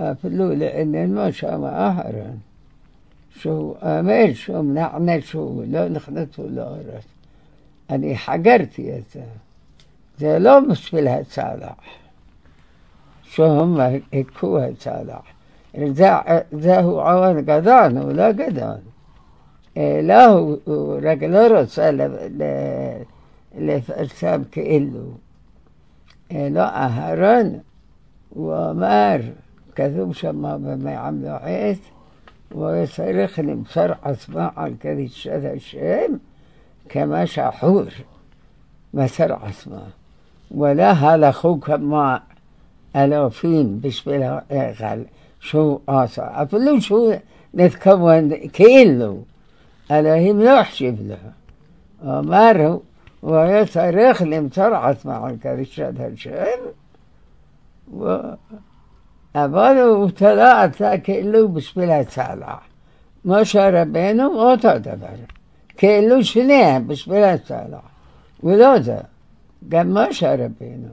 אפילו לעניינו שם אהרן, שהוא אומר שהם נענשו, לא נכנסו לארץ. אני חגרתי את זה. זה לא בשביל הצלח, שהם הכו הצלח. זה, זהו עוון גדול, הוא לא גדול. לא, הוא, הוא רק לא רוצה לפרסם כאילו. לא, אהרון, הוא אמר, كذوب شما بما يعملوا حيث ويصرخ لمصر أصبع كذي شذا الشام كما شحور مسر ولا هل أخوك ما ألافين بشبيلها إغل شو آسا. أفلو شو نتكون كيلو ألاهم لا أحشب لها أمره ويصرخ لمصر أصبع كذي شذا الشام و אבל הוא תלה עשה כאילו בשביל הצלח. משה רבנו אותו דבר. כאילו שניהם בשביל הצלח. ולא זה. גם משה רבנו.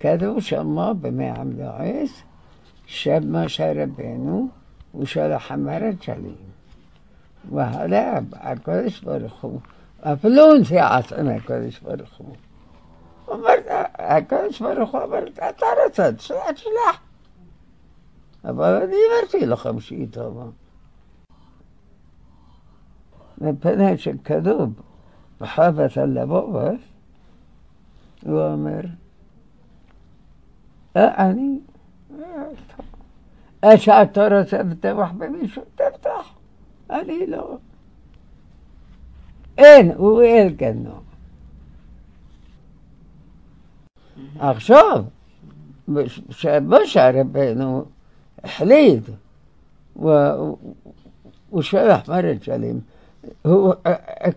כתוב שמו במעם לועס, שם משה רבנו הוא של החמרת שלים. והלאה הקודש ברוך הוא, אפילו נסיעה עצמם הקודש ברוך הוא. אומר, הקודש ברוך הוא אומר, אתה רוצה, תשלח. אבל אני אמרתי לכם שהיא טובה. מפני שכתוב בחוות הלבובת, הוא אומר, אני, שאתה רוצה לטבח במישהו, תפתח, אני לא. אין, הוא אלקנו. עכשיו, משה רבנו החליט, הוא שלח מרד שלים, הוא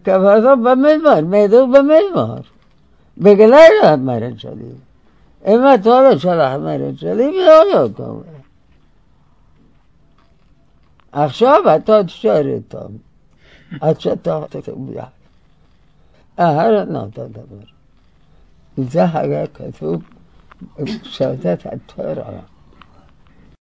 כבודו במדבר, מתו במדבר, בגלל מרד שלים. אם אתה לא שלח מרד שלים, לא היה קורה. עכשיו אתה תשאר איתם, עד שאתה תתבייש. אהרן אותו דבר. זה היה כתוב בסעודת התורה.